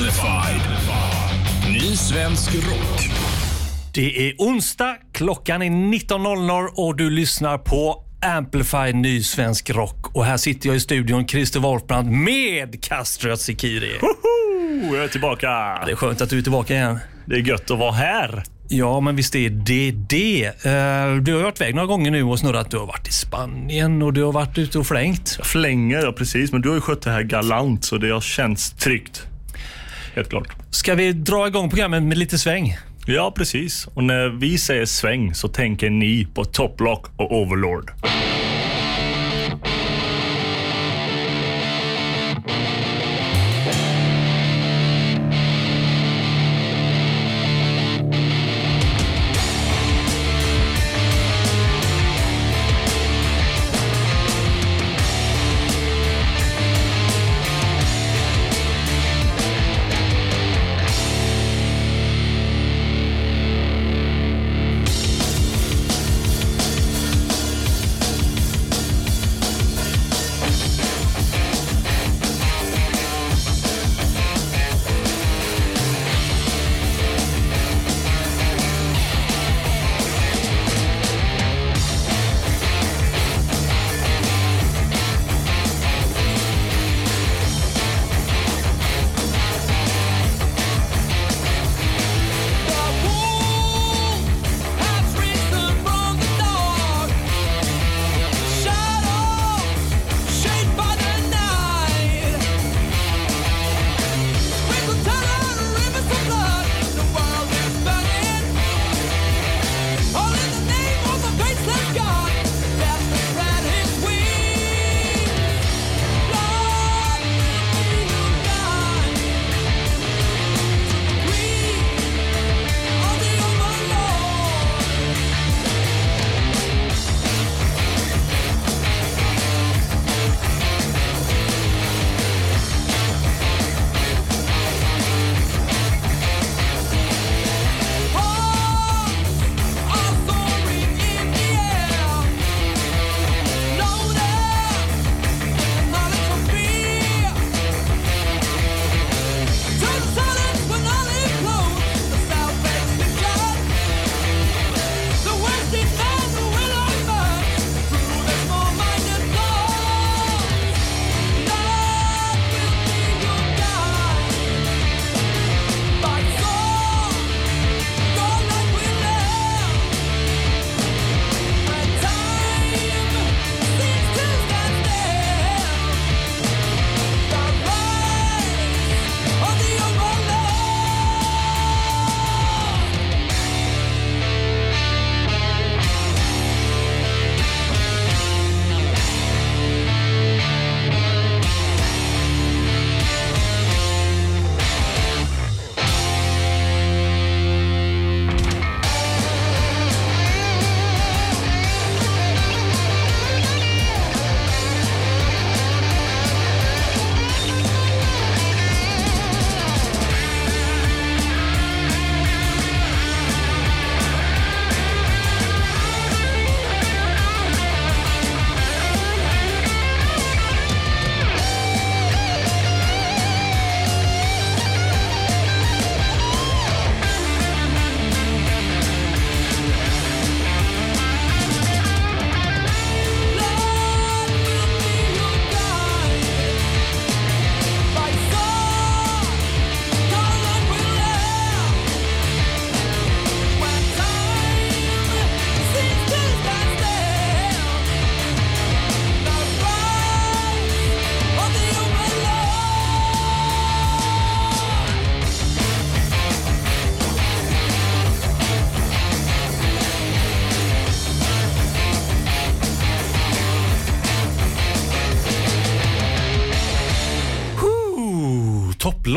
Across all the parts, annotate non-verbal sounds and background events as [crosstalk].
Amplified. Ny svensk rock. Det är onsdag, klockan är 19.00 och du lyssnar på Amplified ny svensk rock. Och här sitter jag i studion, Christer Wolfbrand med Castro Sikiri. Woho! Jag är tillbaka. Det är skönt att du är tillbaka igen. Det är gött att vara här. Ja, men visst är det det. Eh, Du har varit iväg några gånger nu och snurrat. Du har varit i Spanien och du har varit ute och flängt. Jag flänger, ja precis. Men du har ju skött det här galant så det har känts tryggt. Helt klart. Ska vi dra igång programmet med lite sväng? Ja, precis. Och när vi säger sväng så tänker ni på Top Lock och Overlord.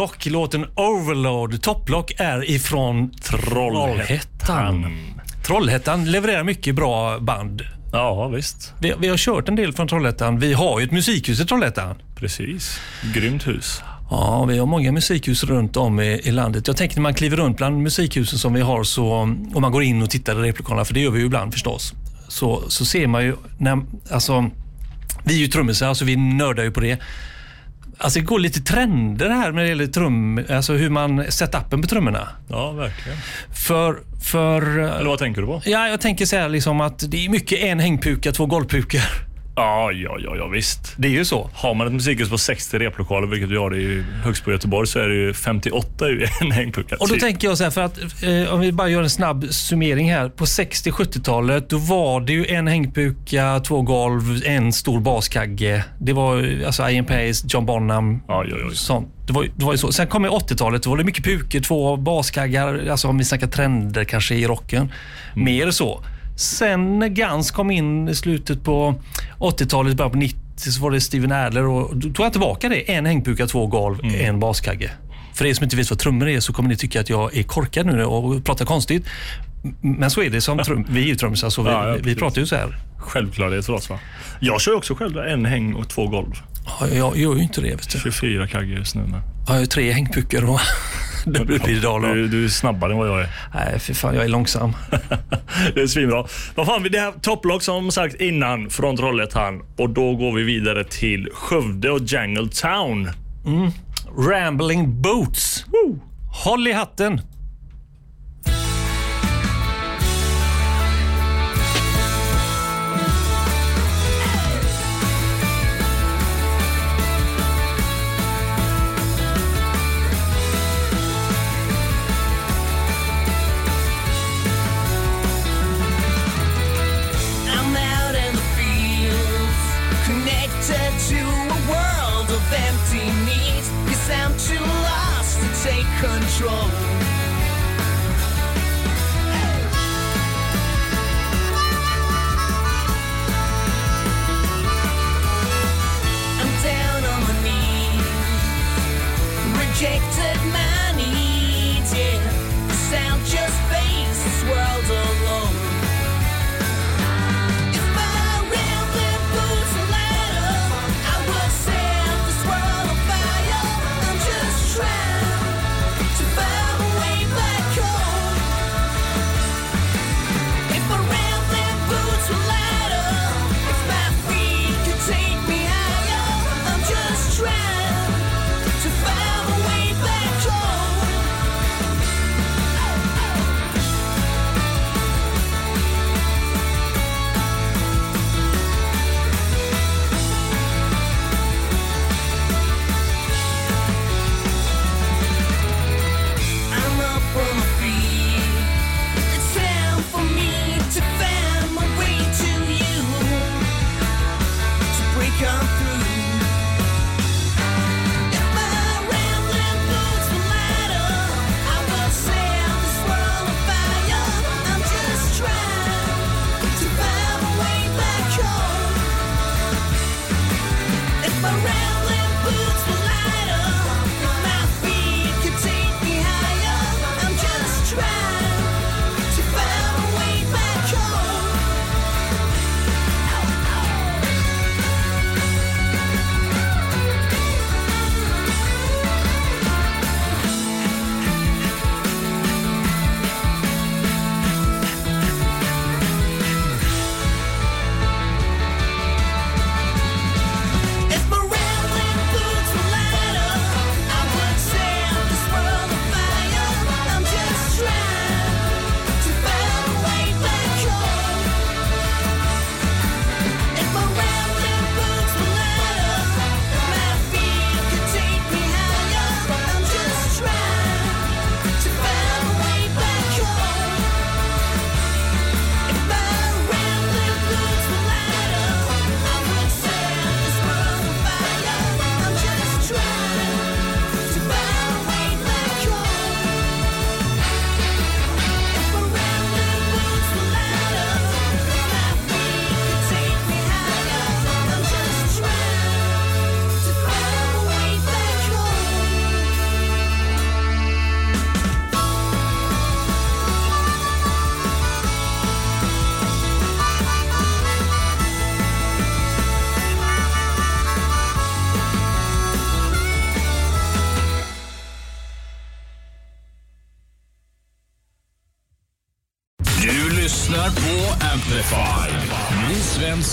Topplock, låten Overload. Topplock är ifrån Trollhättan. Trollhättan levererar mycket bra band. Ja, visst. Vi, vi har kört en del från Trollhättan. Vi har ju ett musikhus i Trollhättan. Precis. Grymt hus. Ja, vi har många musikhus runt om i, i landet. Jag tänker när man kliver runt bland musikhusen som vi har så, om man går in och tittar i replokalerna, för det gör vi ju ibland förstås, så, så ser man ju, när, alltså, vi är ju trummisar så vi nördar ju på det. Alltså det går lite trender här när det gäller trum, alltså hur man setupen på trummorna. Ja, verkligen. För, för... Eller vad tänker du på? Ja, jag tänker så här liksom att det är mycket en hängpuka, två golvpukor. Ja, ja, ja, ja visst. Det är ju så. Har man ett musikhus på 60 replokaler, vilket vi har i Högsbo i Göteborg, så är det ju 58 i en hängpucka. Och då typ. tänker jag så här, för att eh, om vi bara gör en snabb summering här. På 60-70-talet då var det ju en hängpuka, två golv, en stor baskagge. Det var alltså Ian Pace, John Bonham, Ja, ja, ja. sånt. Det var, det var ju så. Sen kom 80-talet, då var det mycket pukor, två baskaggar, alltså om vi snackar trender kanske i rocken. Mer så. Sen när Guns kom in i slutet på 80-talet, början på 90 så var det Steven Adler och då tog jag tillbaka det. En hängpuka, två golv, en baskagge. För er som inte vet vad trummor är så kommer ni tycka att jag är korkad nu och pratar konstigt. Men så är det som trum, vi är ju trummisar så vi, Ja, ja, vi pratar ju så här. Självklarhet för oss va? Jag kör också själv en häng och två golv. Ja, jag gör ju inte det. Vet du. 24 kagge just nu. Men. Jag har tre hängpukor och dubbelpedaler. Du, du är snabbare än vad jag är. Nej, för fan, jag är långsam. [laughs] det är svinbra. Vad fan, det här topplock som sagt innan från Trollhättan och då går vi vidare till Skövde och Jangle Town. Rambling Boots. Håll i hatten.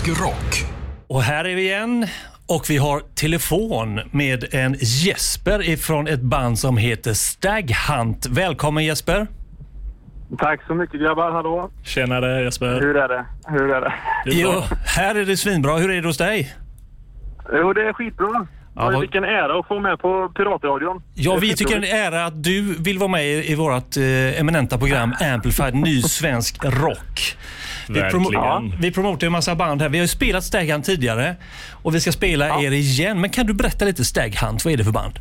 Svensk rock. Och här är vi igen. Och vi har telefon med en Jesper ifrån ett band som heter Stag Hunt. Välkommen Jesper! Tack så mycket grabbar, hallå. Tjenare Jesper. Hur är det? Hur är det? Det är Jo, här är det svinbra. Hur är det hos dig? Jo, det är skitbra. Ja, vad- Vilken ära att få med på Piratradion. Ja, vi tycker det är en ära att du vill vara med i, i vårt eh, eminenta program Amplified Ny Svensk Rock. Vi, promo- Verkligen. vi promotar en massa band här. Vi har ju spelat Stag Hunt tidigare och vi ska spela er igen. Men kan du berätta lite Stag Hunt? Vad är det för band?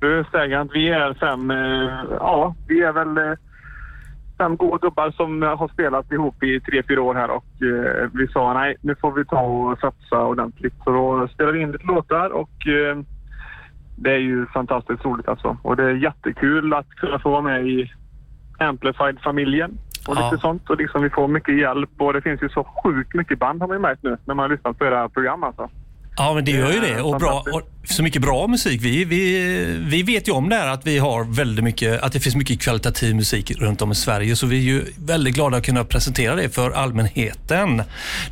Du, Stägant, vi är fem... Eh, ja, vi är väl eh, fem goa gubbar som har spelat ihop i tre, fyra år här och eh, vi sa nej, nu får vi ta och satsa ordentligt. Så då spelade vi in lite låtar och eh, det är ju fantastiskt roligt alltså. Och det är jättekul att kunna få vara med i Amplified-familjen och Ja. lite sånt. Och liksom vi får mycket hjälp och det finns ju så sjukt mycket band har man ju märkt nu när man har lyssnat på era program alltså. Ja, men det gör ju Det Och, bra, och så mycket bra musik. Vi, vi, vi vet ju om det här att vi har väldigt mycket, att det finns mycket kvalitativ musik runt om i Sverige. Så vi är ju väldigt glada att kunna presentera det för allmänheten.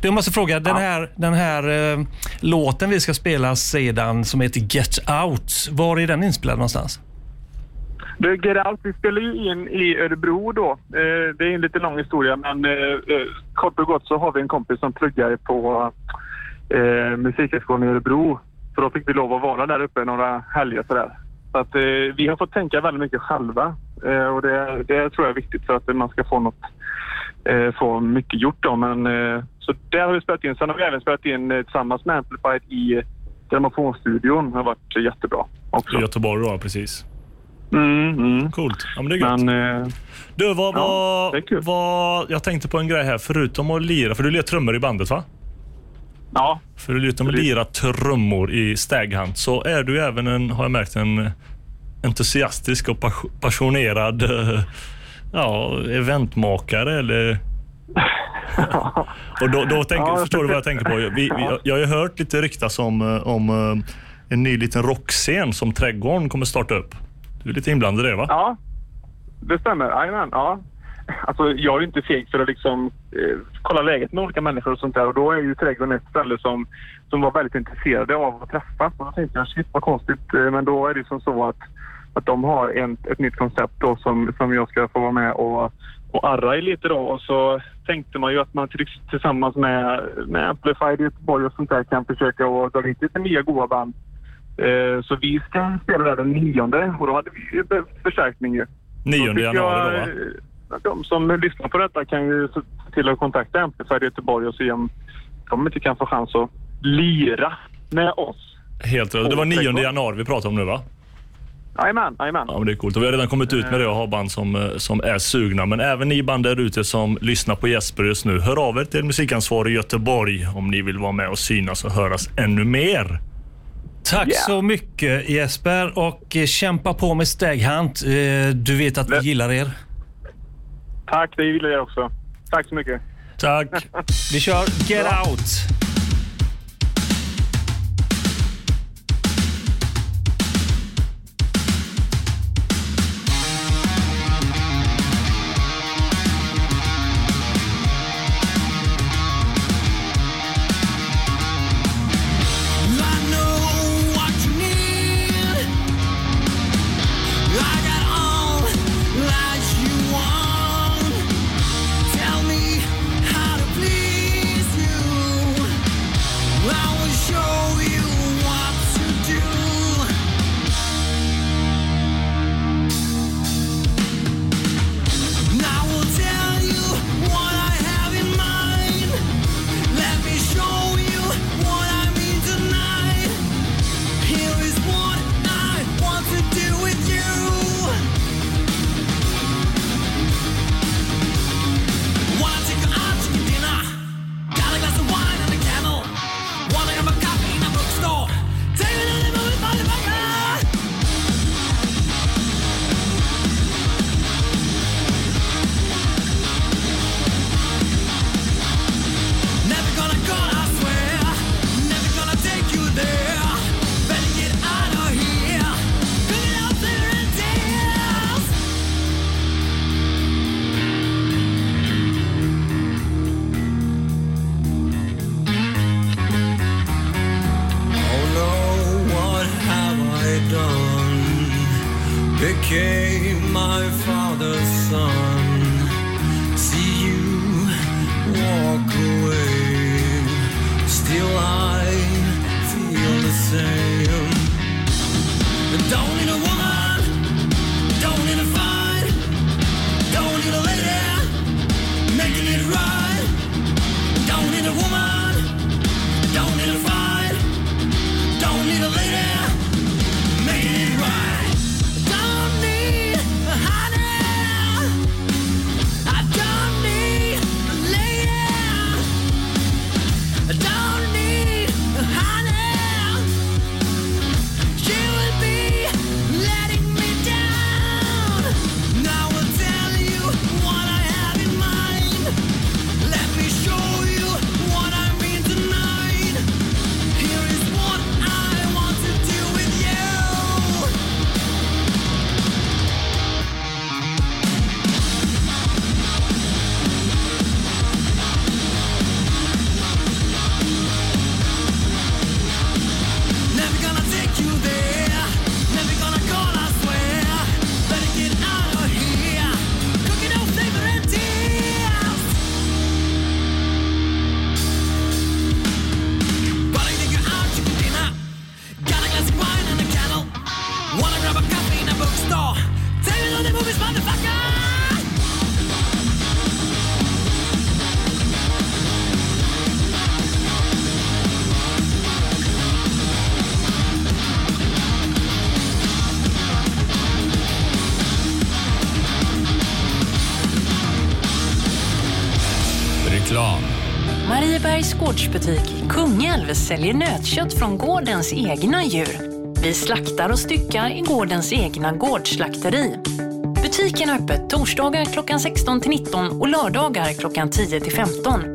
Du, jag måste fråga, den här, den här eh, låten vi ska spela sedan som heter Get Out. Var är den inspelad någonstans? Du, Get Out, vi spelar ju in i Örebro då. Eh, det är en lite lång historia men eh, eh, kort och gott så har vi en kompis som pluggar på Musikhögskolan i Örebro. Så då fick vi lov att vara där uppe några helger sådär. Så att vi har fått tänka väldigt mycket själva och det, det tror jag är viktigt för att man ska få något, få mycket gjort då. Men, så där har vi spelat in. Sen har vi även spelat in tillsammans med Amplified i Grammofonstudion. Det har varit jättebra också. I Göteborg då, precis. Mm, mm. Coolt. Ja, men det är gött. Men eh, Du, vad, Ja, det vad, kul. vad... Jag tänkte på en grej här. Förutom att lira, för du lirar trummor i bandet va? ja, Förutom att lira trummor i Stag Hunt så är du även en, har jag märkt, en entusiastisk och pas- passionerad eh, ja, eventmakare eller... [laughs] och då, då tänker, Ja, förstår du vad jag tänker på? Vi, vi, jag har ju hört lite ryktas om, eh, om eh, en ny liten rockscen som Trädgården kommer starta upp. Du är lite inblandad i det va? ja, det stämmer. Jajamän, ja. Alltså, jag är ju inte feg för att liksom, eh, kolla läget med olika människor och sånt där. Och då är ju Trädgården ett ställe som, som var väldigt intresserade av att träffas. Och då tänkte jag, shit vad konstigt. Eh, men då är det som så att, att de har en, ett nytt koncept då som, som jag ska få vara med och, och arra i lite då. Och så tänkte man ju att man tillsammans med, med Amplified i Göteborg och sånt där kan försöka att dra dit lite nya goa band. Eh, Så vi ska spela där den nionde och då hade vi ju förstärkning ju. 9 Då tycker januari då va? eh, De som lyssnar på detta kan ju se till att kontakta Amplified Göteborg och se om de inte kan få chans att lira med oss. Helt rätt. Det var 9 januari vi pratade om nu va? Jajamän, jajamän. Ja, men det är coolt. Och vi har redan kommit ut med det och har band som, eh, som är sugna. Men även ni band där ute som lyssnar på Jesper just nu, hör av er till musikansvarig i Göteborg om ni vill vara med och synas och höras ännu mer. Tack Yeah. så mycket Jesper och eh, kämpa på med Stag Hunt. Eh, Du vet att vi gillar er. Tack, det gillar jag också. Tack så mycket. Tack! [laughs] Vi kör Get Out. gårdsbutik i Kungälv säljer nötkött från gårdens egna djur. Vi slaktar och styckar i gårdens egna gårdsslakteri. Butiken är öppet torsdagar klockan 16-19 och lördagar klockan 10-15.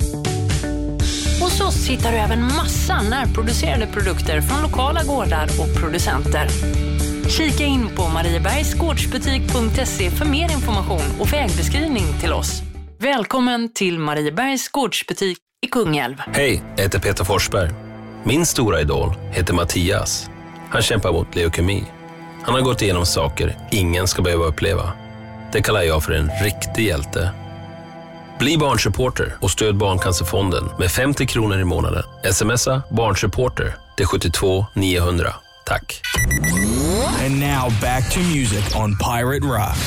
Hos oss hittar du även massa närproducerade produkter från lokala gårdar och producenter. Kika in på mariebergsgårdsbutik.se för mer information och vägbeskrivning till oss. Välkommen till Mariebergs gårdsbutik i Kungälv. Hej, jag heter Peter Forsberg. Min stora idol heter Mattias. Han kämpar mot leukemi. Han har gått igenom saker ingen ska behöva uppleva. Det kallar jag för en riktig hjälte. Bli barnsupporter och stöd Barncancerfonden med 50 kronor i månaden. Smsa barnsupporter till 72 900. Tack. And now back to music on Pirate Rock.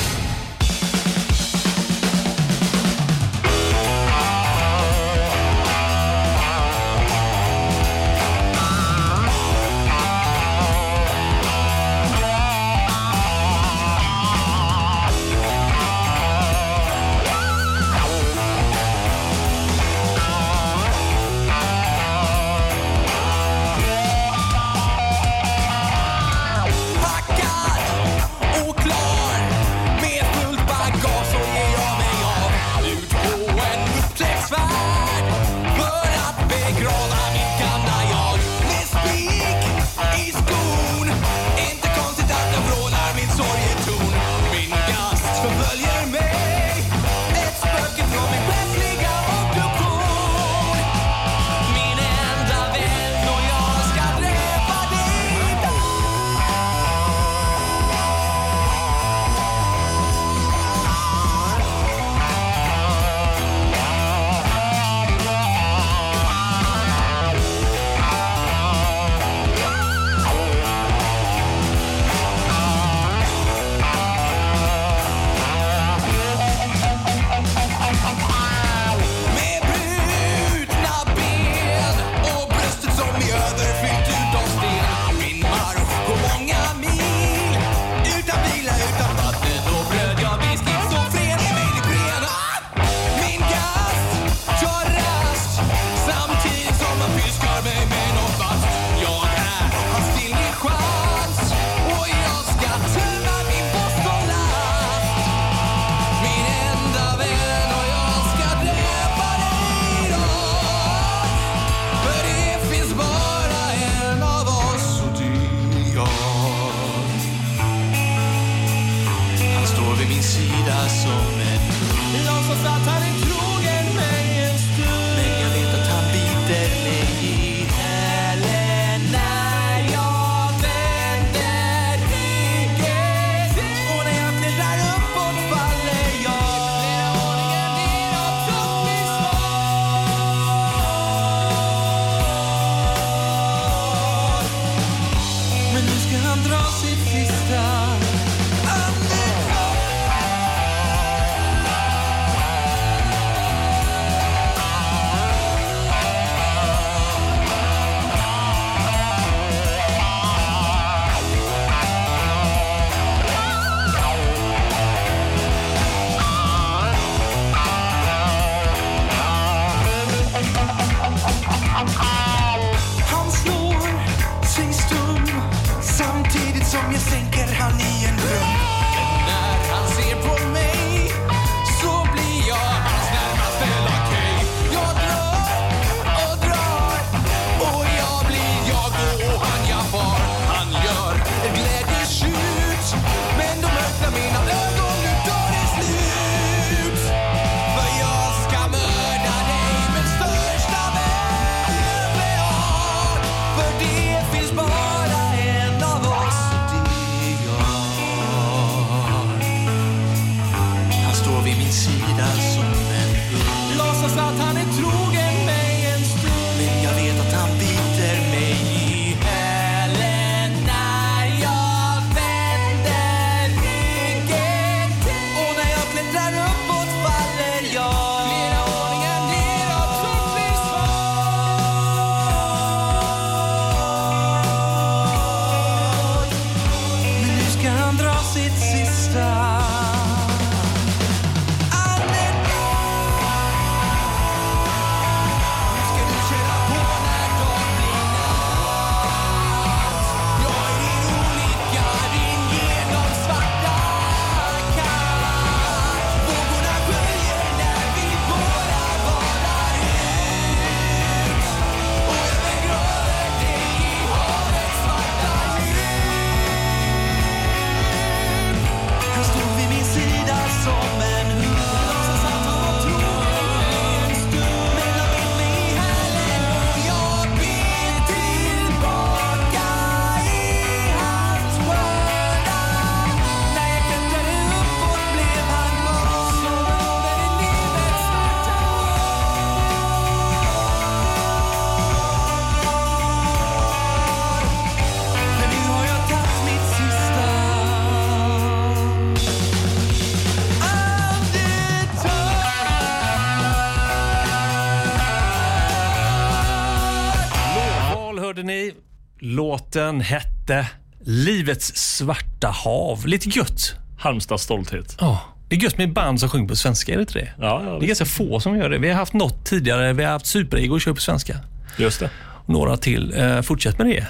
Låten hette Livets svarta hav. Lite gött. Halmstads stolthet. Ja, det är gött med band som sjunger på svenska, är det inte det? Ja, ja, Det är ganska få som gör det. Vi har haft något tidigare. Vi har haft Super-Ego och kör på svenska. just det. Några till. Eh, fortsätt med det.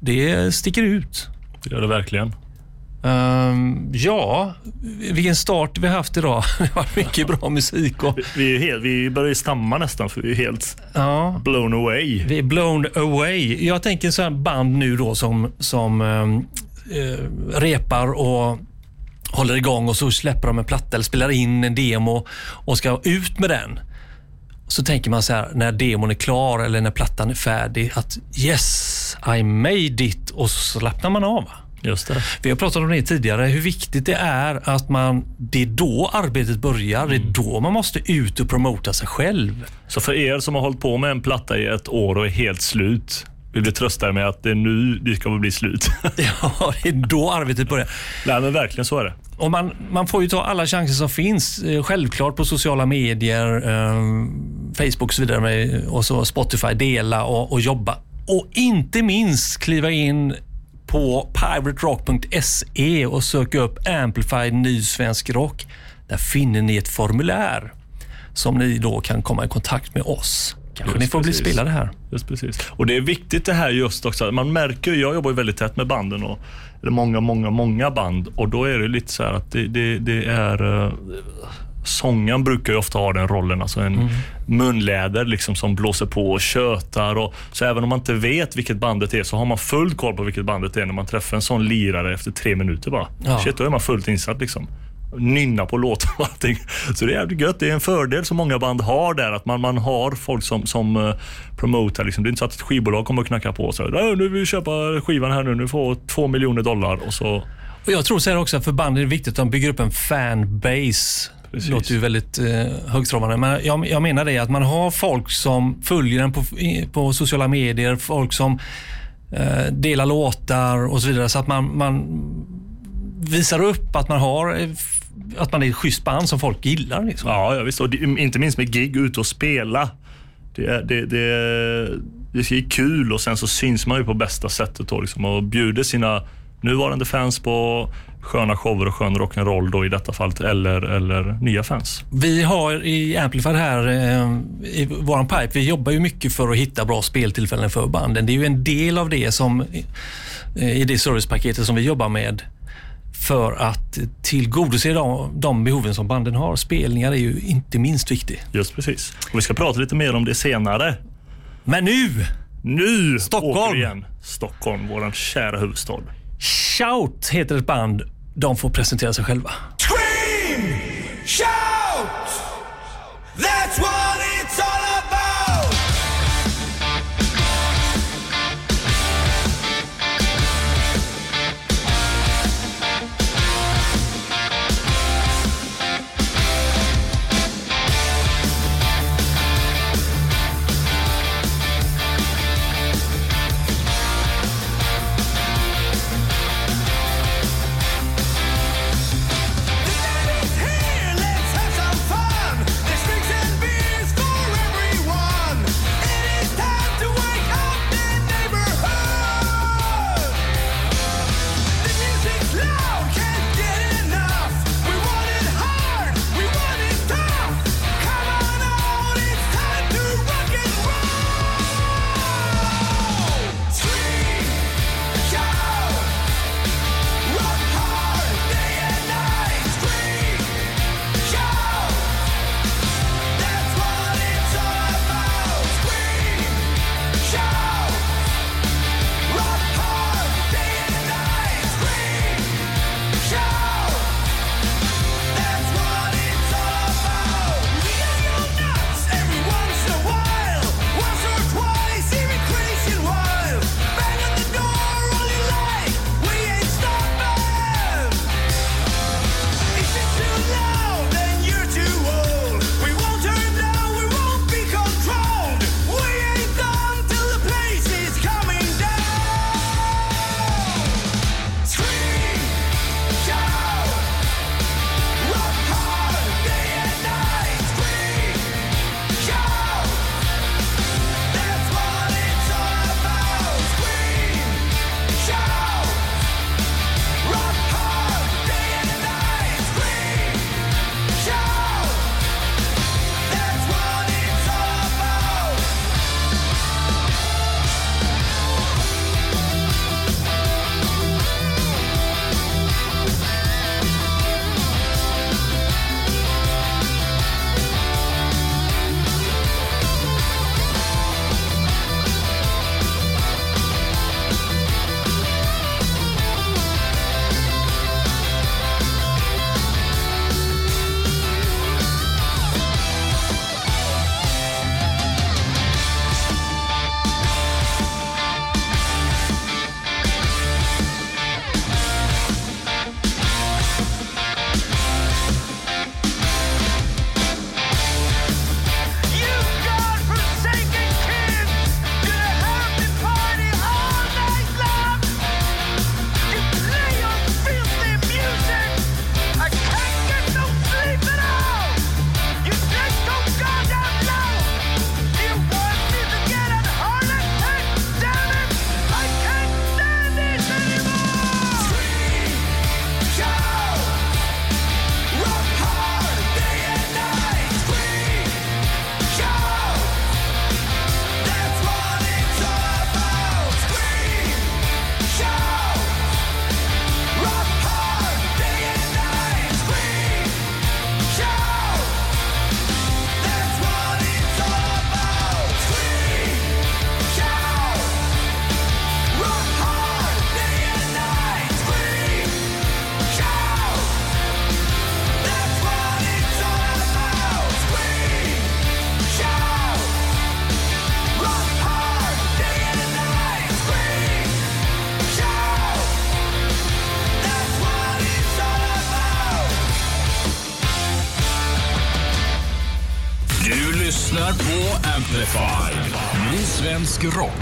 Det sticker ut. Det gör det verkligen. Ehm, ja, vilken start vi har haft idag. [laughs] Det har varit mycket bra musik. Och, Vi, vi, är helt, vi börjar stamma nästan för vi är helt ja, blown away. vi är blown away. Jag tänker så här band nu då som, som ehm, eh, repar och håller igång och så släpper de en platta eller spelar in en demo och ska ut med den. Så tänker man så här när demon är klar eller när plattan är färdig att yes, I made it och så slappnar man av. Just det. Vi har pratat om det tidigare, hur viktigt det är att man, det är då arbetet börjar. Det är då man måste ut och promota sig själv. Så för er som har hållit på med en platta i ett år och är helt slut, vill vi trösta er med att det är nu det ska bli slut. [laughs] Ja, det är då arbetet börjar. Nej men verkligen så är det. Och man, man får ju ta alla chanser som finns. Eh, Självklart på sociala medier, eh, Facebook och så vidare och så Spotify, dela och, och jobba. Och inte minst kliva in på piraterock.se och söka upp Amplified ny svensk rock. Där finner ni ett formulär som ni då kan komma i kontakt med oss. Kanske Just ni får bli precis. spelade här. Just precis. Och det är viktigt det här just också. Man märker, jag jobbar ju väldigt tätt med banden och det är många, många, många band och då är det lite så här att det, det, det är Sångaren brukar ju ofta ha den rollen, alltså en munläder liksom som blåser på och tjötar. Och, så även om man inte vet vilket bandet är så har man full koll på vilket bandet är när man träffar en sån lirare efter tre minuter bara. Ja. Shit, då är man fullt insatt liksom. Nynna på låten och allting. Så det är jävligt gött. Det är en fördel som många band har där, att man, man har folk som, som uh, promotar. Liksom. Det är inte så att ett skivbolag kommer och knackar på och säger nu vill vi köpa skivan här nu, nu får två miljoner dollar och så jag tror så här också för band är det viktigt att de bygger upp en fanbase. Precis. Det låter ju väldigt eh, högtravande, men jag, jag menar det att man har folk som följer den på, på sociala medier, folk som eh, dela låtar och så vidare. Så att man, man visar upp att man har eh, att man är ett schysst band som folk gillar. Liksom. Ja, ja visst. Och det, inte minst med gig, ute och spela. Det, är- det, det, det är kul och sen så syns man ju på bästa sättet då, liksom, och bjuder sina nuvarande fans på sköna shower och skön rock'n'roll då i detta fallet, eller, eller nya fans. Vi har i Amplified här eh, i våran pipe, vi jobbar ju mycket för att hitta bra speltillfällen för banden. Det är ju en del av det som eh, i det servicepaketet som vi jobbar med för att tillgodose de, de behoven som banden har. Spelningar är ju inte minst viktigt. Just precis. Och vi ska prata lite mer om det senare. Men nu! Nu Stockholm. åker vi igen. Stockholm, vår kära huvudstad. Shout heter ett band. De får presentera sig själva. Scream! Shout! lyssnar på Amplify, ny svensk rock.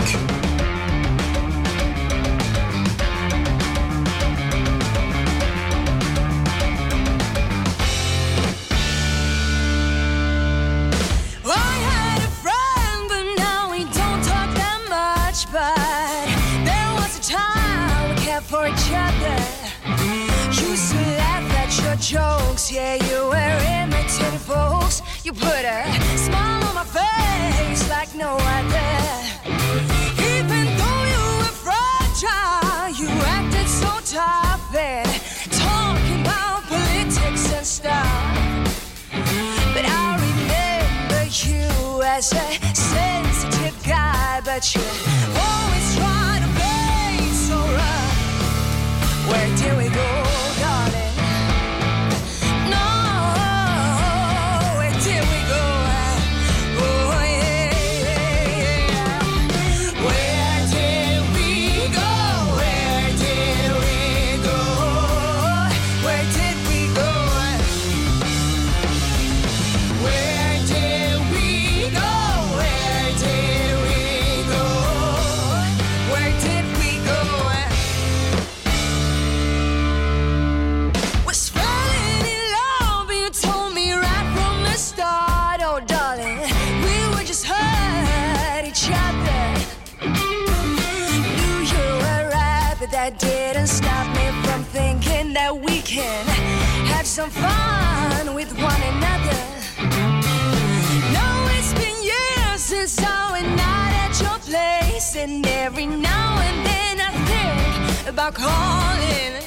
For each other, used to laugh at your jokes. Yeah, you were imitative folks. You put a smile like no other. Even though you were fragile, you acted so tough talking about politics and stuff. But I remember you as a sensitive guy, but you always try to play so rough. Where did we go, some fun with one another. Know it's been years since I went out at your place, and every now and then I think about calling.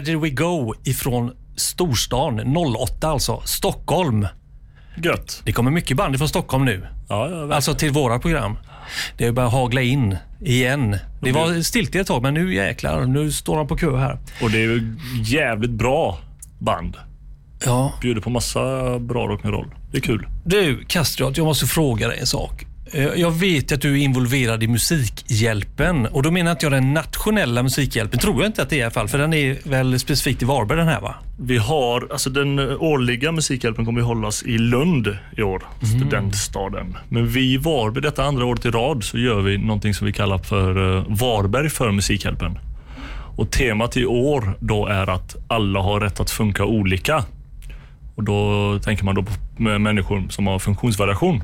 Where Did We Go ifrån storstan 08 alltså, Stockholm. Gött. Det kommer mycket band från Stockholm nu. Ja, ja. Alltså till våra program. Det börjar hagla in igen. Det var stiltje ett tag, men nu jäklar, nu står de på kö här. Och det är ju jävligt bra band. Ja. Bjuder på massa bra rock'n'roll. Det är kul. Du, Kastriot, jag måste fråga dig en sak. Eh, Jag vet att du är involverad i Musikhjälpen och då menar inte jag den nationella Musikhjälpen. Tror jag inte att det är i alla fall, för den är väl specifikt i Varberg den här va? Vi har, alltså den årliga Musikhjälpen kommer ju hållas i Lund i år, studentstaden. Men vi i Varberg, detta andra året i rad, så gör vi någonting som vi kallar för eh, Varberg för Musikhjälpen. Och temat i år då är att alla har rätt att funka olika. Och då tänker man då på människor som har funktionsvariation.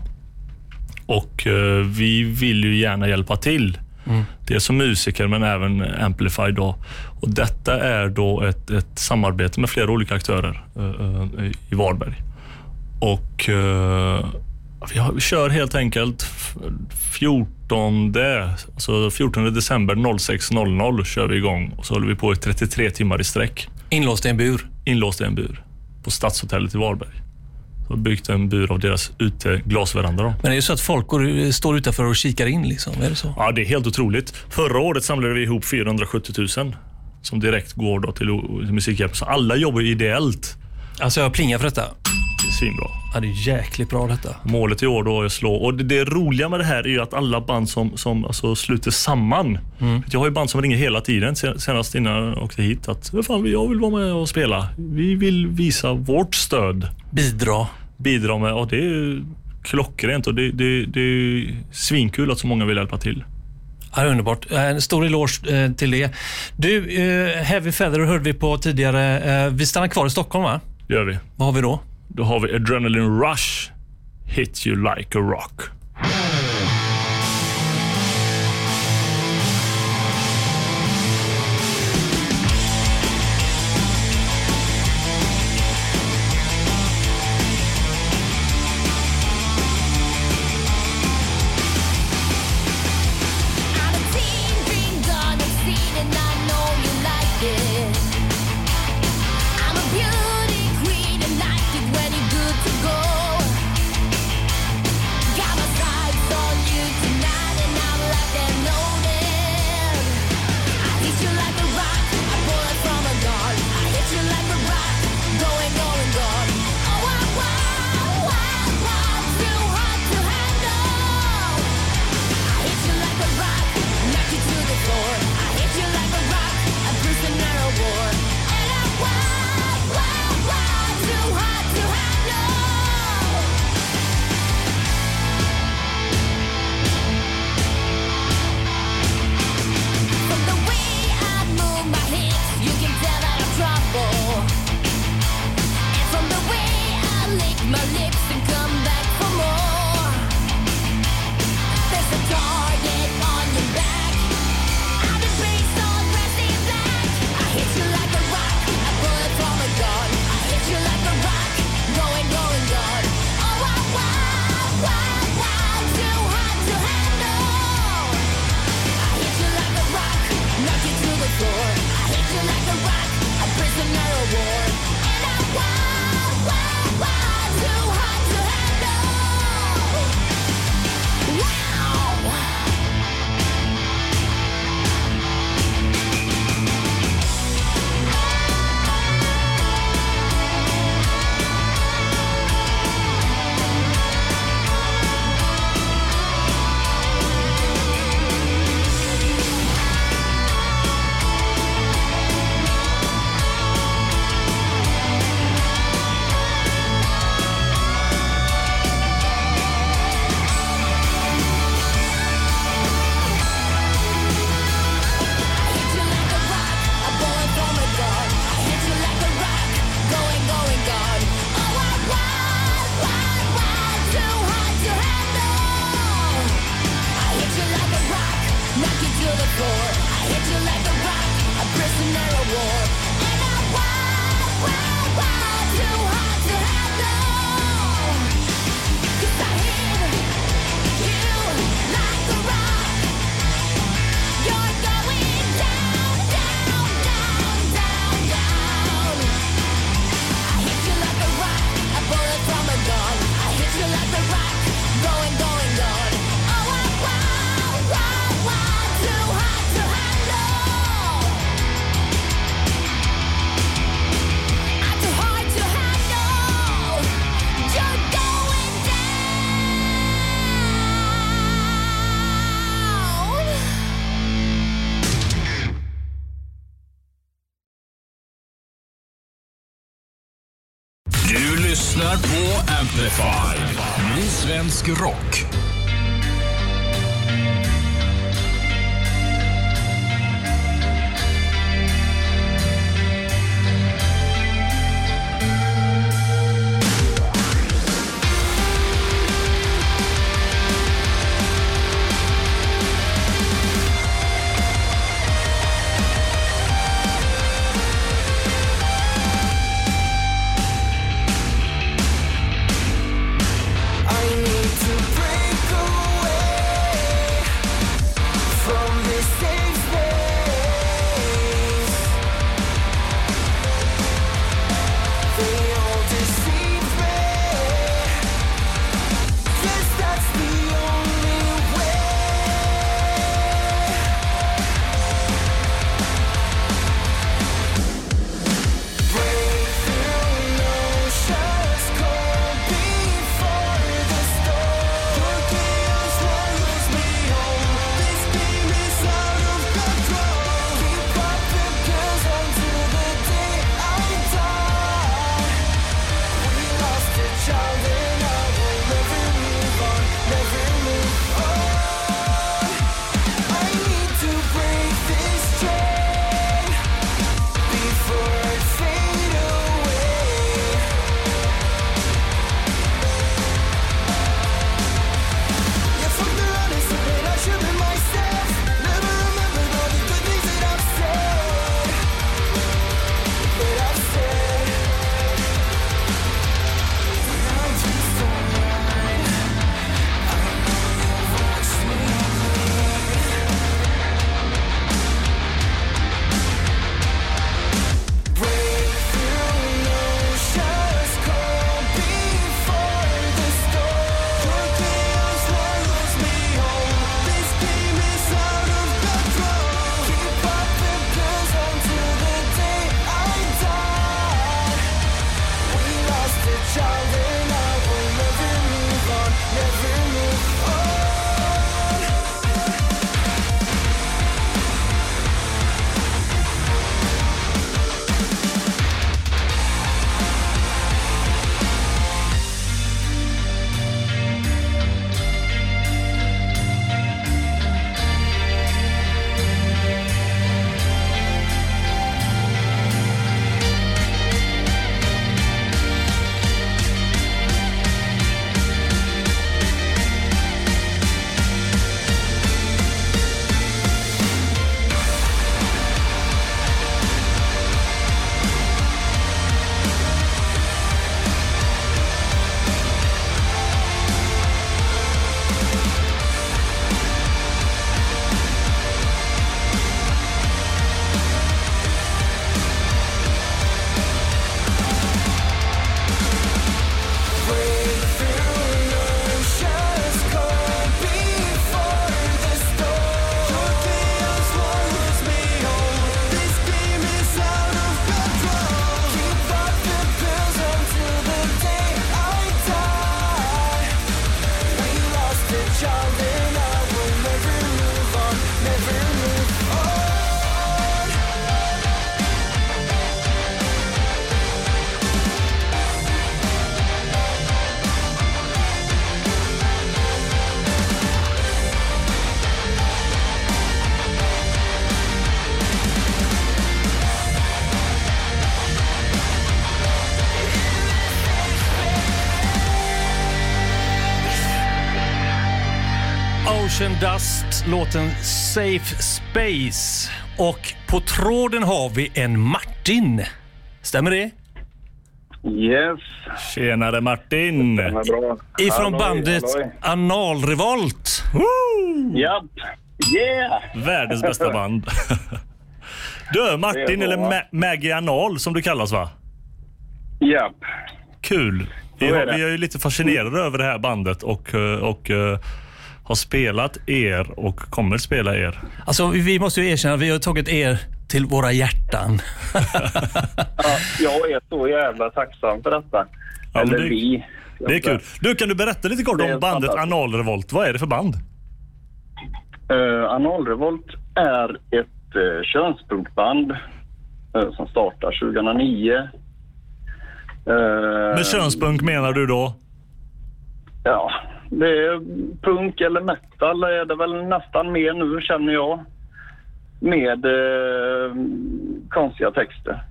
Och eh, vi vill ju gärna hjälpa till Dels som musiker men även Amplify. Då. Och detta är då ett, ett samarbete med flera olika aktörer eh, eh, i Varberg. Och eh, vi, kör helt enkelt f- 14, alltså 14 december 06.00 kör vi igång och så håller vi på i 33 timmar i sträck. Inlåst i en bur. Inlåst i en bur på Stadshotellet i Varberg. Har byggt en bur av deras ute glasveranda. Då. Men är det så att folk går, står utanför och kikar in? Liksom? Är det så? Ja, det är helt otroligt. Förra året samlade vi ihop 470 000 som direkt går då till, Musikhjälpen. Så alla jobbar ideellt. Alltså jag plingar för detta. Svinbra. Ja, det är jäkligt bra detta. Målet i år då är att slå. Och det, det roliga med det här är ju att alla band som, som alltså sluter samman. Jag har ju band som ringer hela tiden, sen- senast innan jag åkte hit. Att "Vad fan, jag vill vara med och spela. Vi vill visa vårt stöd. Bidra. Bidra med. Och det är klockrent och det, det, det är svinkul att så många vill hjälpa till. Ja, underbart. Eh, En stor eloge eh, till det. Du, eh, Heavy Feather hörde vi på tidigare. Vi stannar kvar i Stockholm, va? Det gör vi. Vad har vi då? Då har vi Adrenaline Rush. Hit you like a rock. Lyssnar på Amplify. Ny svensk rock. Ocean Dust, låten Safe Space. Och på tråden har vi en Martin. Stämmer det? Yes, Tjenare Martin! Ifrån Halloj, bandet halloj. Analrevolt. Japp. Yeah! Världens bästa band. [laughs] Du, Martin, eller. Ma- Maggie Anal som du kallas va? Japp. Kul. Vi, vi är ju lite fascinerade över det här bandet och, eh, och eh, har spelat er och kommer spela er. Alltså, vi- måste ju erkänna att vi har tagit er till våra hjärtan. [laughs] Ja, jag är så jävla tacksam för detta. Ja, Eller det- vi. Det är kul. Du, kan du berätta lite kort om bandet. Analrevolt? Vad är det för band? Uh, Analrevolt är ett uh, könspunkband eh, som startar 2009. Uh, Med könspunk menar du då? Ja, det är punk eller metal är det väl nästan mer nu känner jag. Med eh, konstiga texter.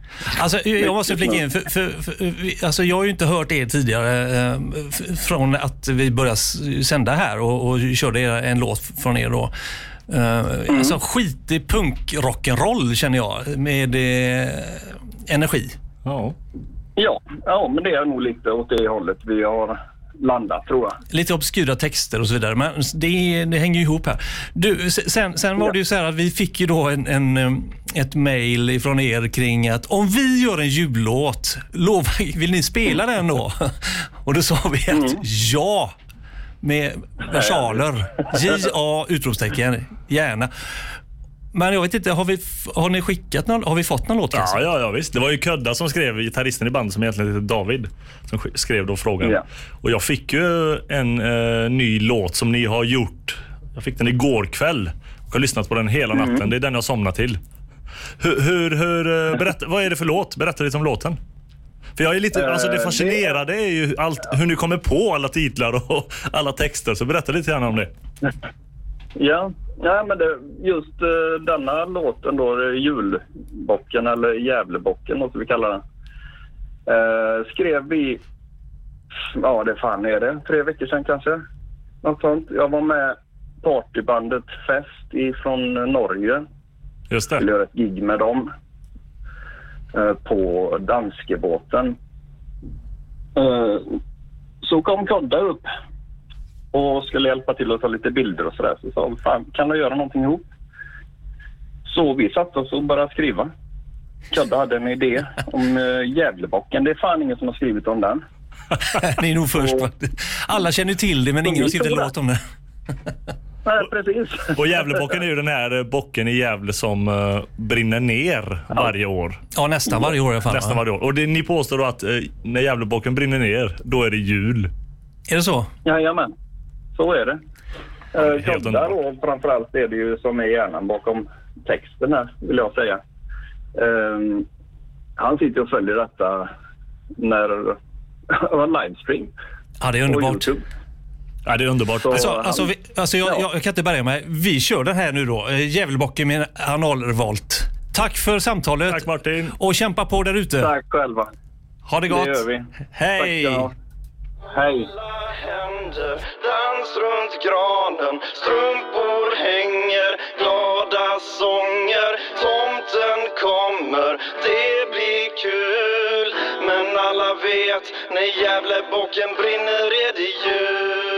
Alltså, jag måste flika in, för, för, för, alltså, jag har ju inte hört er tidigare eh, från att vi började sända här och, och körde er- en låt från er då. Uh, Alltså skitig punk-rock'n'roll känner jag med eh, energi. Ja. Ja, ja, men det är nog lite åt det hållet vi har landat tror jag. Lite obskyra texter och så vidare, men det, det hänger ju ihop här. Du, sen, sen var det ju så här att vi fick ju då en, en, eh, ett mail från er kring att om vi gör en jullåt, lova, [laughs] vill ni spela den då? [laughs] Och då sa vi att ja, med versaler. J-A utropstecken, gärna. Men jag vet inte, har, vi, har ni skickat någon, har vi fått någon låt? Ja, ja, ja, visst. Det var ju Ködda som skrev, gitarristen i bandet som egentligen heter David, som sk- skrev då frågan. Ja. Och jag fick ju en eh, ny låt som ni har gjort. Jag fick den igår kväll och har lyssnat på den hela natten. Det är den jag somnar till. Hur, hur, hur eh, berätta, vad är det för låt? Berätta lite om låten. För jag är lite, Eh, alltså det det- fascinerade är ju allt, hur ni kommer på alla titlar och [laughs] alla texter. Så berätta lite grann om det. Ja, ja men det, just eh, denna låten då, eh, Julbocken eller Gävlebocken måste vi kalla den. Eh, skrev vi, ja det fan är det, tre veckor sedan kanske. Något sånt. Jag var med partybandet Fest ifrån Norge. Just Skulle det. göra ett gig med dem. Eh, på Danskebåten. Så kom Kodda upp och skulle hjälpa till att ta lite bilder och sådär. Så sa fan kan du göra någonting ihop? Så vi satte oss och började skriva. Kodda hade en idé om uh, Gävlebocken. Det är fan ingen som har skrivit om den. [laughs] Ni är nog först faktiskt. Alla känner till det, men ingen har skrivit en låt om det. [laughs] Nej, precis. Och Gävlebocken är ju den här eh, bocken i Gävle som eh, brinner ner varje år. Ja, nästan varje år i alla fall. Nästan va? varje år. Och det, ni påstår då att eh, när Gävlebocken brinner ner, då är det jul. Är det så? Jajamän, så är det. Underbart. då framförallt är det ju som är hjärnan bakom texten här, vill jag säga. Ehm, han sitter och följer detta när [laughs] var livestream Ja, det är underbart. Ja, det är underbart. Så- Alltså, han- alltså, vi, alltså jag, Ja. jag, kan inte bärga mig. Vi kör den här nu då. Eh, Djävulbocken med analrevolt. Tack för samtalet. Tack Martin. Och kämpa på där ute. Tack själva. Ha det gott. Det gör vi. Hej. Hej. händer Dans runt granen Strumpor hänger Glada sånger. Tomten kommer Det blir kul. Men alla vet När Gävlebocken brinner är det jul.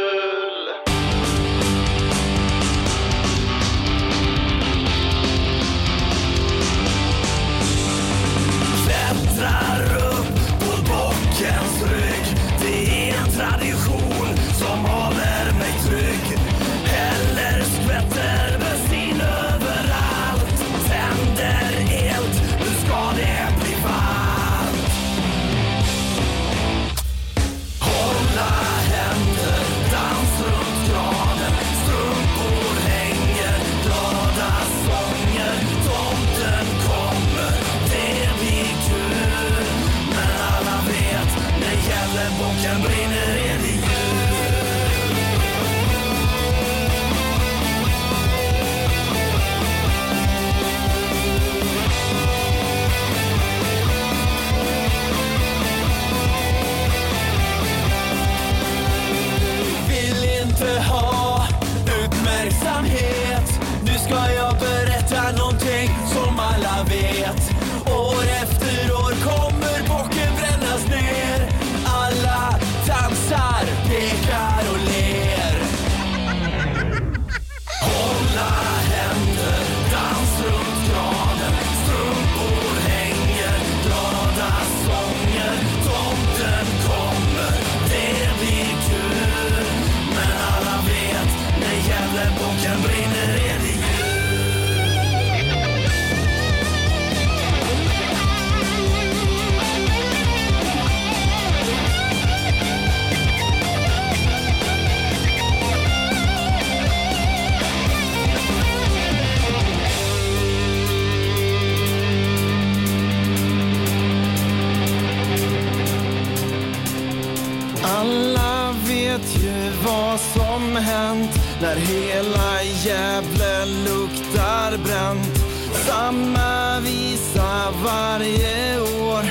Vad som hänt när hela Gävle luktar bränt. Samma visa varje år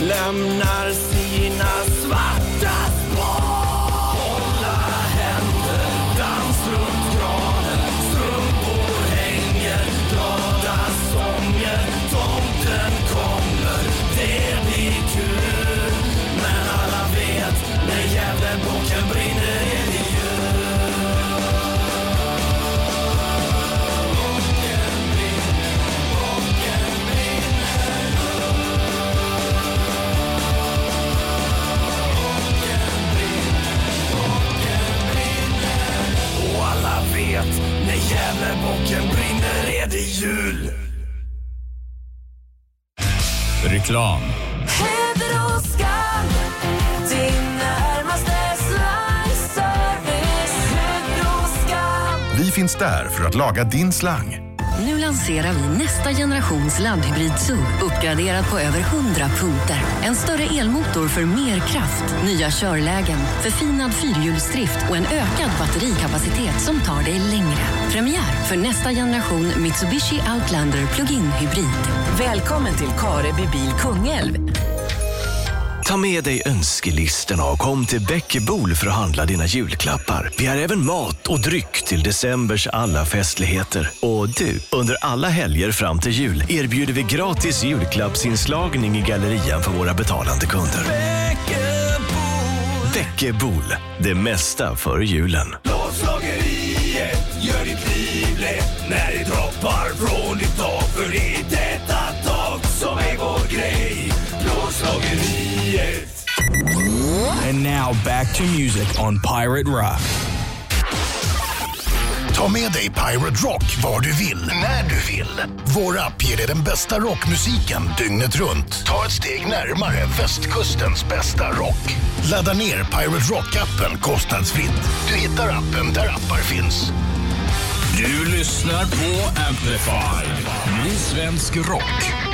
lämnar Reklam. Vi finns där för att laga din slang. Nu lanserar vi nästa generations laddhybrid SUV uppgraderad på över 100 punkter. En större elmotor för mer kraft, nya körlägen, förfinad fyrhjulsdrift och en ökad batterikapacitet som tar dig längre. Premiär för nästa generation Mitsubishi Outlander Plug-in Hybrid. Välkommen till Kareby Bil Kungälv. Ta med dig önskelistorna och kom till Bäckebol för att handla dina julklappar. Vi har även mat och dryck till decembers alla festligheter. Och du, under alla helger fram till jul erbjuder vi gratis julklappsinslagning i gallerian för våra betalande kunder. Bäckebol, det mesta för julen. Back to music on Pirate Rock. Ta med dig Pirate Rock var du vill, när du vill. Vår app ger dig den bästa rockmusiken dygnet runt. Ta ett steg närmare västkustens bästa rock. Ladda ner Pirate Rock-appen kostnadsfritt. Du hittar appen där appar finns. Du lyssnar på Amplify. Ny svensk rock.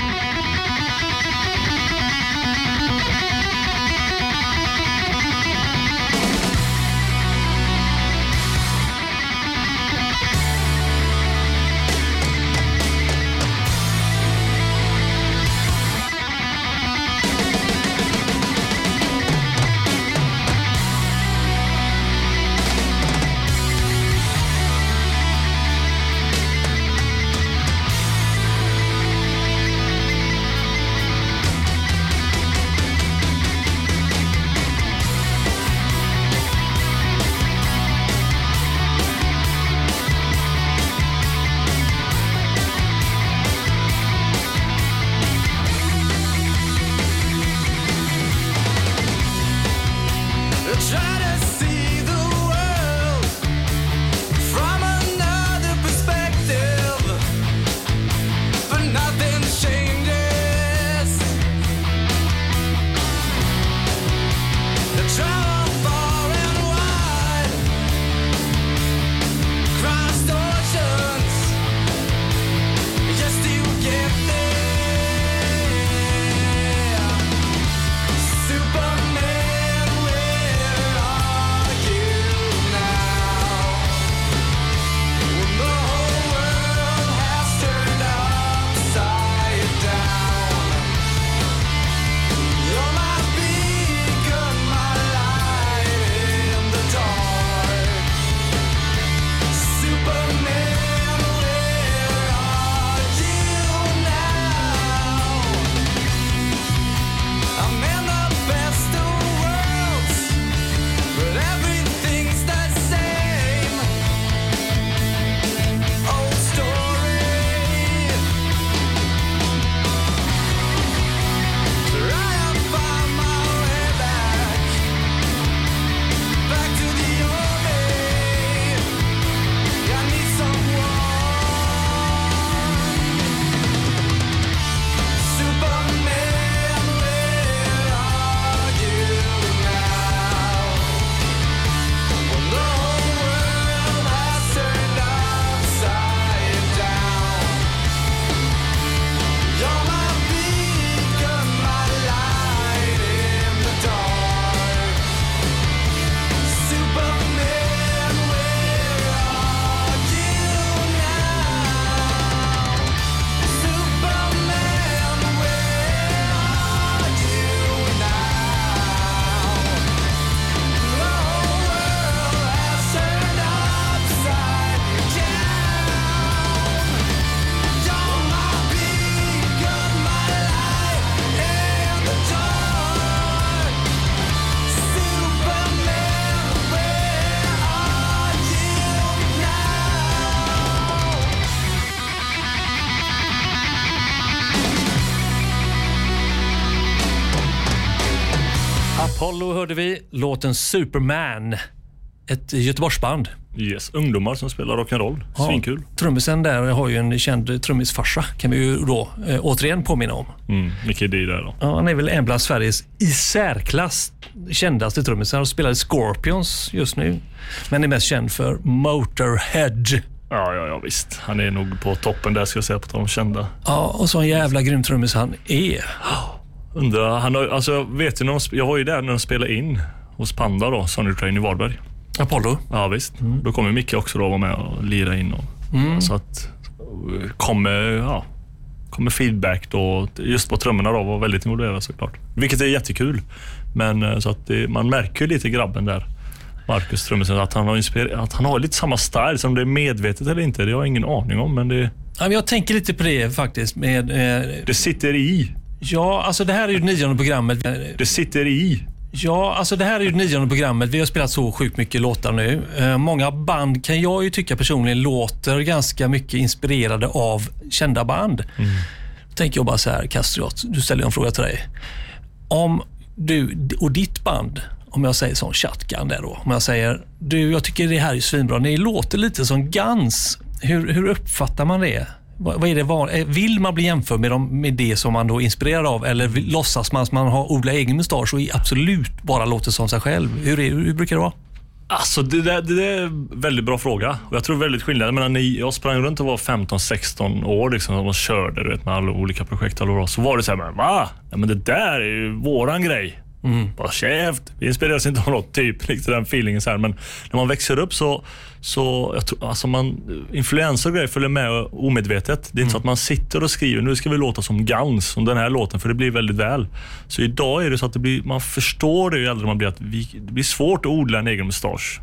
Hörde vi. Låten Superman. Ett Göteborgsband. Yes, ungdomar som spelar rock'n'roll. Ja. Svinkul. Trummisen där har ju en känd trummisfarsa, kan vi ju då eh, återigen påminna om. Mm, Micke D där då. Ja, han är väl en bland Sveriges i särklass kändaste trummisar. Han spelar i Scorpions just nu, men är mest känd för Motorhead. Ja, ja, ja visst. Han är nog på toppen där ska jag säga, på de kända. Ja, och så en jävla grym trummis han är. Undrar, han har, alltså, vet du, när de, jag var ju där när de spelade in hos Panda då, Sonic Train i Varberg. Apollo? Ja visst. Då kommer Micke också då vara med och lira in. Och, Mm. Så att kommer, ja, kommer feedback då, just på trummorna då, var väldigt involverad såklart. Vilket är jättekul. Men eh, så att det, man märker ju lite grabben där, Marcus trummisen, att han har inspirerat, att han har lite samma style. Om det är medvetet eller inte, det har jag ingen aning om. Men det, jag tänker lite på det faktiskt. Med, eh, det sitter i. ja, alltså det här är ju det nionde programmet. Det sitter i. Ja, alltså det här är ju det nionde programmet. Vi har spelat så sjukt mycket låtar nu. Eh, många band kan jag ju tycka personligen låter ganska mycket inspirerade av kända band. Då tänker jag bara så här, Kastriot, du ställer en fråga till dig. Om du och ditt band, om jag säger sån shotgun där då. Om jag säger, du jag tycker det här är svinbra. Ni låter lite som Guns. Hur, hur uppfattar man det? Vad, vad är det van, eh, vill man bli jämförd med, dem, med det som man då är inspirerad av eller vill, låtsas man att man har odlat egen mustasch och absolut bara låter som sig själv? Hur, är, hur brukar det vara? Alltså det där, det där är en väldigt bra fråga. Och jag tror väldigt skillnad. Jag, menar, när jag sprang runt och var 15-16 år liksom, och körde du vet, med alla olika projekt. Alla år, så var det så här, men, va? Ja, men det där är ju våran grej. Bara käft. Vi inspireras inte av något, typ. Liksom den feelingen. Så här. Men när man växer upp så, så jag tror, alltså man, influenser och grejer följer med omedvetet. Det är inte så att man sitter och skriver, nu ska vi låta som Guns, som den här låten, för det blir väldigt väl. Så idag är det så att det blir, man förstår det ju äldre man blir, att vi, det blir svårt att odla en egen mustasch.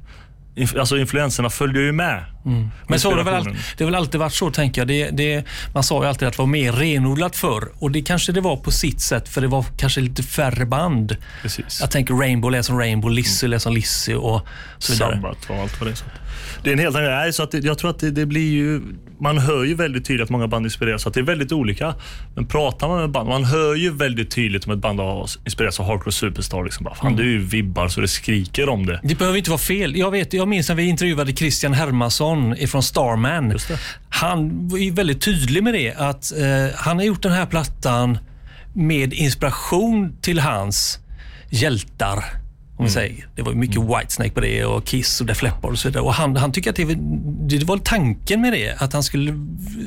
Inf- Alltså influenserna följer ju med. Men så har det, väl Inspirationen. all, det har väl alltid varit så, tänker jag. Det, det, man sa ju alltid att det var mer renodlat förr och det kanske det var på sitt sätt, för det var kanske lite färre band. Precis. Jag tänker Rainbow lät som Rainbow, Lizzy lät som Lizzy och så vidare. Sabbat och allt vad det är. Så. Det är en helt annan grej. Så att det, jag tror att det, det blir ju... Man hör ju väldigt tydligt att många band inspireras, så att det är väldigt olika. Men pratar man med band, man hör ju väldigt tydligt om ett band har inspirerats av Hardcore Superstar. Liksom bara, fan, det är ju vibbar så det skriker om det. Det behöver inte vara fel. Jag, vet, jag minns när vi intervjuade Christian Hermansson från Starman. Just det. Han var ju väldigt tydlig med det, att eh, han har gjort den här plattan med inspiration till hans hjältar. Om vi säger. Det var mycket Whitesnake på det och Kiss och Def Leppard och så vidare. Och han, han tycker att det, var- det var tanken med det, att han skulle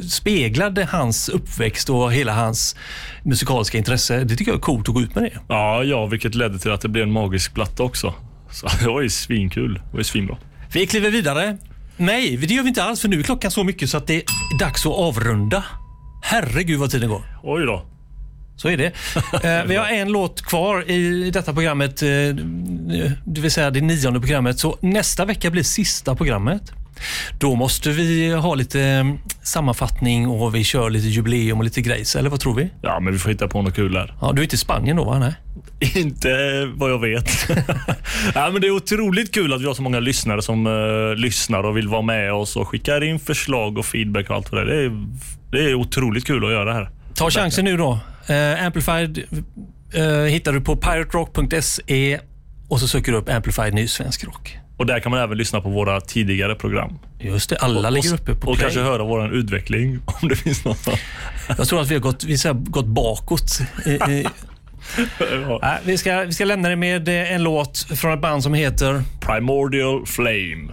spegla det, hans uppväxt och hela hans musikaliska intresse. Det tycker jag är coolt att gå ut med det. Ja, ja, vilket ledde till att det blev en magisk platta också. Så [laughs] det var ju svinkul. Det var ju svinbra. Vi kliver vidare. Nej, det gör vi inte alls för nu är klockan så mycket så att det är dags att avrunda. Herregud vad tiden går. Oj då. Så är det. [laughs] Eh, vi har en låt kvar i detta programmet, eh, det vill säga det nionde programmet. Så nästa vecka blir sista programmet. Då måste vi ha lite eh, sammanfattning och vi kör lite jubileum och lite grejs, eller vad tror vi? Ja, men vi får hitta på något kul där. Ja, du är inte i Spanien då va? Nej. Inte vad jag vet. [laughs] ja, men det är otroligt kul att vi har så många lyssnare som eh, lyssnar och vill vara med oss och skickar in förslag och feedback och allt vad det. Det är, det är otroligt kul att göra det här. Ta chansen nu då. Eh, Amplified eh, hittar du på piraterock.se och så söker du upp Amplified ny svensk rock. Och där kan man även lyssna på våra tidigare program. Just det, alla och, ligger uppe på Och play. kanske höra vår utveckling [laughs] om det finns något. Jag tror att vi har gått, vi har gått bakåt. [laughs] Ja. vi, ska, vi ska lämna det med eh, en låt från ett band som heter Primordial Flame.